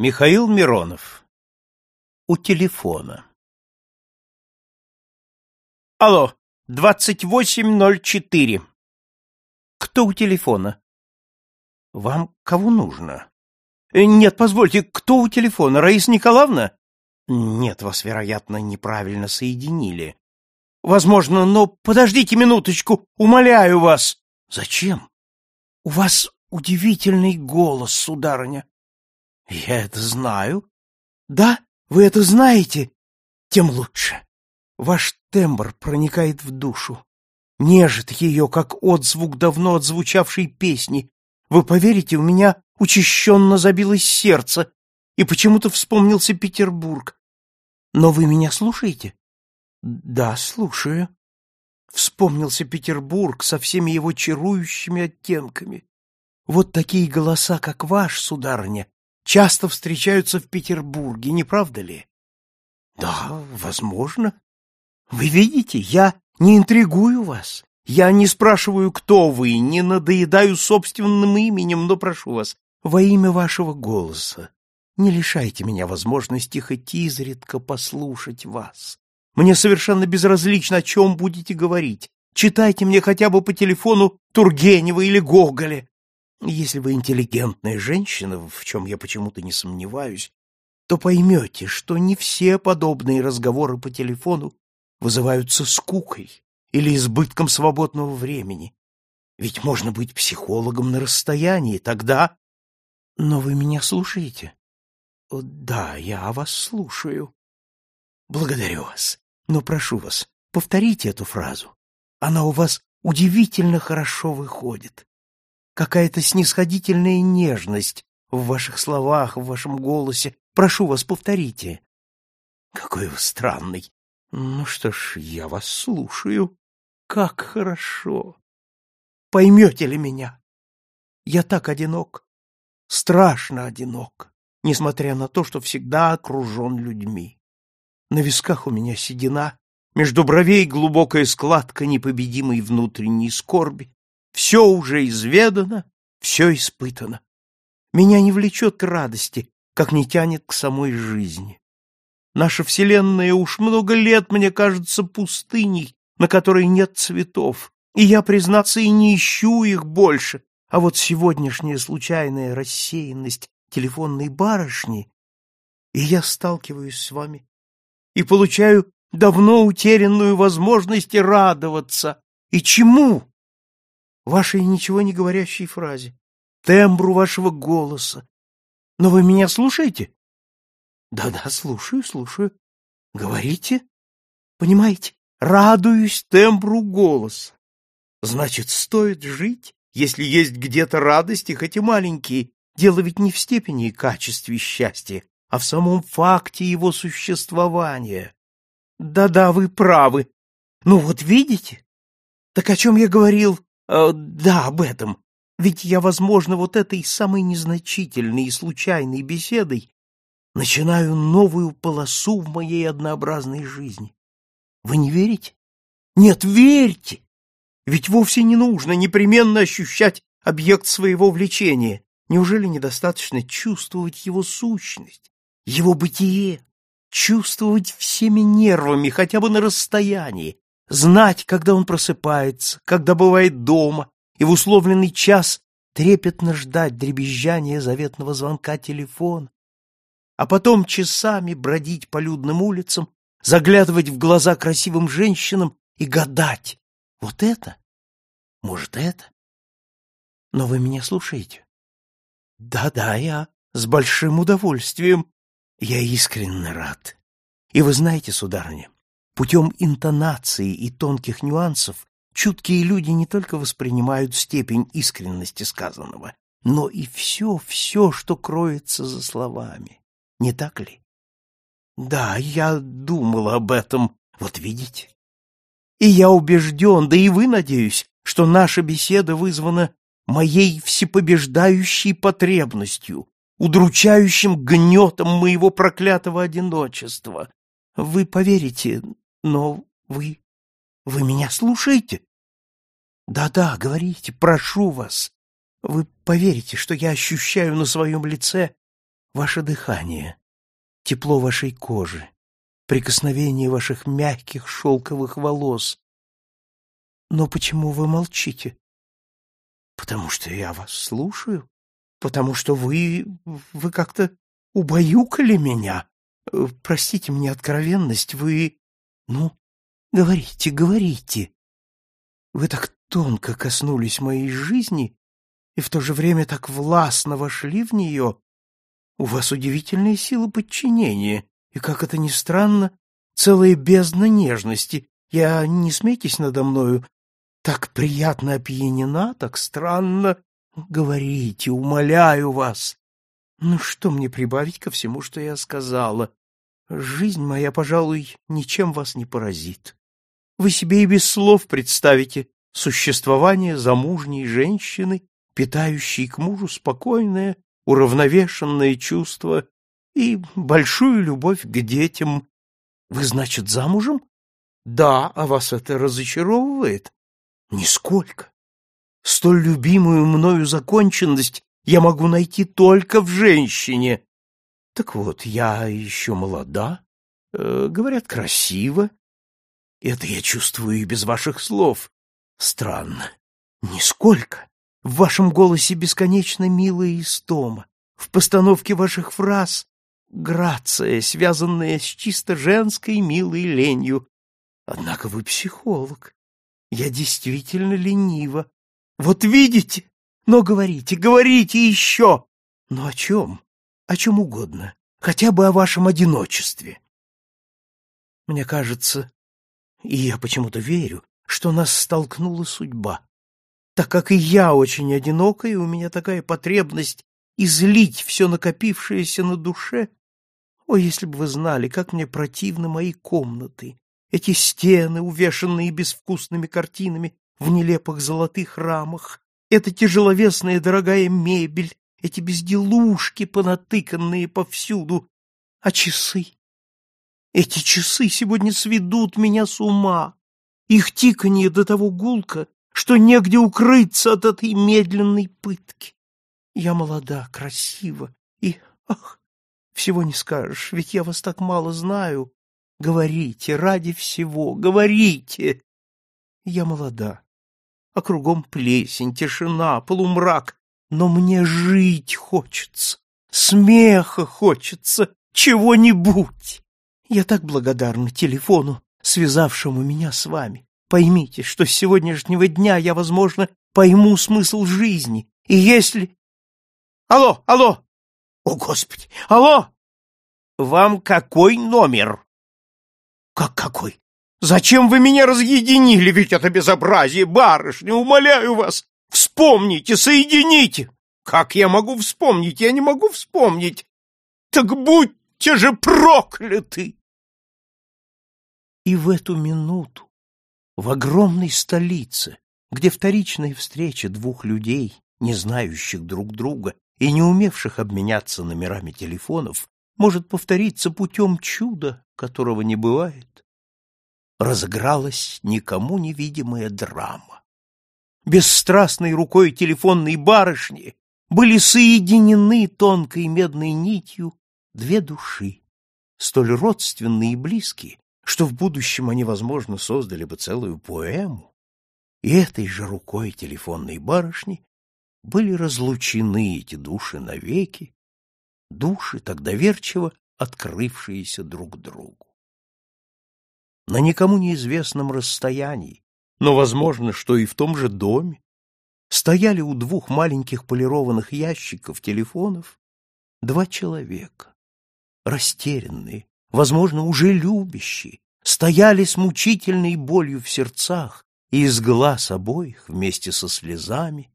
Михаил Миронов. У телефона. Алло, 2804. Кто у телефона? Вам кого нужно? Э, нет, позвольте, кто у телефона? Раиса Николаевна? Нет, вас, вероятно, неправильно соединили. Возможно, но подождите минуточку, умоляю вас. Зачем? У вас удивительный голос, сударыня. Я это знаю. Да, вы это знаете? Тем лучше. Ваш тембр проникает в душу, нежит ее, как отзвук давно отзвучавшей песни. Вы поверите, у меня учащенно забилось сердце, и почему-то вспомнился Петербург. Но вы меня слушаете? Да, слушаю. Вспомнился Петербург со всеми его чарующими оттенками. Вот такие голоса, как ваш, сударыня, часто встречаются в Петербурге, не правда ли? Да, возможно. Вы видите, я не интригую вас. Я не спрашиваю, кто вы, не надоедаю собственным именем, но прошу вас, во имя вашего голоса, не лишайте меня возможности хоть изредка послушать вас. Мне совершенно безразлично, о чем будете говорить. Читайте мне хотя бы по телефону Тургенева или Гоголя. Если вы интеллигентная женщина, в чем я почему-то не сомневаюсь, то поймете, что не все подобные разговоры по телефону вызываются скукой или избытком свободного времени. Ведь можно быть психологом на расстоянии, тогда... Но вы меня слушаете? Да, я вас слушаю. Благодарю вас. Но прошу вас, повторите эту фразу. Она у вас удивительно хорошо выходит какая-то снисходительная нежность в ваших словах, в вашем голосе. Прошу вас, повторите. Какой вы странный. Ну что ж, я вас слушаю. Как хорошо. Поймете ли меня? Я так одинок, страшно одинок, несмотря на то, что всегда окружен людьми. На висках у меня седина, между бровей глубокая складка непобедимой внутренней скорби, все уже изведано, все испытано. Меня не влечет к радости, как не тянет к самой жизни. Наша Вселенная уж много лет, мне кажется, пустыней, на которой нет цветов, и я, признаться, и не ищу их больше, а вот сегодняшняя случайная рассеянность телефонной барышни, и я сталкиваюсь с вами и получаю давно утерянную возможность радоваться. И чему? Вашей ничего не говорящей фразе, тембру вашего голоса. Но вы меня слушаете? Да-да, слушаю, слушаю. Говорите. Понимаете, радуюсь тембру голоса. Значит, стоит жить, если есть где-то радости, хоть и маленькие. Дело ведь не в степени и качестве счастья, а в самом факте его существования. Да-да, вы правы. Ну вот видите? Так о чем я говорил? Э, да, об этом. Ведь я, возможно, вот этой самой незначительной и случайной беседой начинаю новую полосу в моей однообразной жизни. Вы не верите? Нет, верьте! Ведь вовсе не нужно непременно ощущать объект своего влечения. Неужели недостаточно чувствовать его сущность, его бытие, чувствовать всеми нервами, хотя бы на расстоянии, знать, когда он просыпается, когда бывает дома, и в условленный час трепетно ждать дребезжания заветного звонка телефона, а потом часами бродить по людным улицам, заглядывать в глаза красивым женщинам и гадать, вот это, может, это. Но вы меня слушаете? Да-да, я с большим удовольствием. Я искренне рад. И вы знаете, сударыня, Путем интонации и тонких нюансов чуткие люди не только воспринимают степень искренности сказанного, но и все-все, что кроется за словами. Не так ли? Да, я думал об этом, вот видите. И я убежден, да и вы, надеюсь, что наша беседа вызвана моей всепобеждающей потребностью, удручающим гнетом моего проклятого одиночества. Вы поверите, но вы... вы меня слушаете? Да-да, говорите, прошу вас. Вы поверите, что я ощущаю на своем лице Ваше дыхание, тепло вашей кожи, прикосновение ваших мягких шелковых волос. Но почему вы молчите? Потому что я вас слушаю, потому что вы... вы как-то убаюкали меня. Простите мне откровенность, вы... Ну, говорите, говорите. Вы так тонко коснулись моей жизни и в то же время так властно вошли в нее. У вас удивительная сила подчинения, и, как это ни странно, целая бездна нежности. Я, не смейтесь надо мною, так приятно опьянена, так странно. Говорите, умоляю вас. Ну, что мне прибавить ко всему, что я сказала? Жизнь моя, пожалуй, ничем вас не поразит. Вы себе и без слов представите существование замужней женщины, питающей к мужу спокойное, уравновешенное чувство и большую любовь к детям. Вы, значит, замужем? Да, а вас это разочаровывает? Нисколько. Столь любимую мною законченность я могу найти только в женщине. Так вот, я еще молода, э, говорят, красиво. Это я чувствую и без ваших слов. Странно. Нисколько. В вашем голосе бесконечно милая истома. В постановке ваших фраз грация, связанная с чисто женской милой ленью. Однако вы психолог. Я действительно ленива. Вот видите? Но говорите, говорите еще. Но о чем? О чем угодно. Хотя бы о вашем одиночестве. Мне кажется, и я почему-то верю, что нас столкнула судьба. Так как и я очень одинока, и у меня такая потребность излить все накопившееся на душе. О, если бы вы знали, как мне противны мои комнаты, эти стены, увешанные безвкусными картинами в нелепых золотых рамах, эта тяжеловесная дорогая мебель, эти безделушки, понатыканные повсюду, а часы. Эти часы сегодня сведут меня с ума. Их тиканье до того гулко, что негде укрыться от этой медленной пытки. Я молода, красива и... Ах, всего не скажешь, ведь я вас так мало знаю. Говорите, ради всего, говорите. Я молода, а кругом плесень, тишина, полумрак. Но мне жить хочется, смеха хочется, чего-нибудь. Я так благодарна телефону, связавшему меня с вами. Поймите, что с сегодняшнего дня я, возможно, пойму смысл жизни. И если... Алло, алло! О, Господи! Алло! Вам какой номер? Как какой? Зачем вы меня разъединили? Ведь это безобразие, барышня, умоляю вас! Вспомните, соедините! Как я могу вспомнить? Я не могу вспомнить! Так будьте же прокляты! И в эту минуту, в огромной столице, где вторичная встреча двух людей, не знающих друг друга и не умевших обменяться номерами телефонов, может повториться путем чуда, которого не бывает, разыгралась никому невидимая драма. Бесстрастной рукой телефонной барышни были соединены тонкой медной нитью две души, столь родственные и близкие, что в будущем они, возможно, создали бы целую поэму. И этой же рукой телефонной барышни были разлучены эти души навеки, души, так доверчиво открывшиеся друг другу. На никому неизвестном расстоянии, но возможно, что и в том же доме, стояли у двух маленьких полированных ящиков телефонов два человека, растерянные, возможно, уже любящие, стояли с мучительной болью в сердцах, и из глаз обоих вместе со слезами.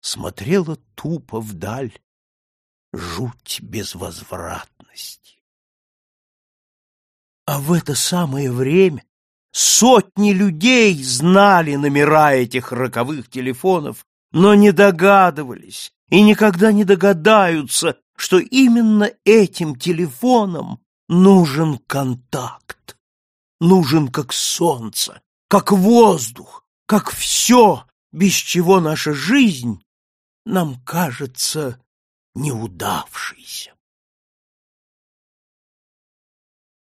Смотрела тупо вдаль. Жуть безвозвратности. А в это самое время сотни людей знали номера этих роковых телефонов, но не догадывались и никогда не догадаются, что именно этим телефоном нужен контакт, нужен как солнце, как воздух, как все, без чего наша жизнь нам кажется неудавшейся.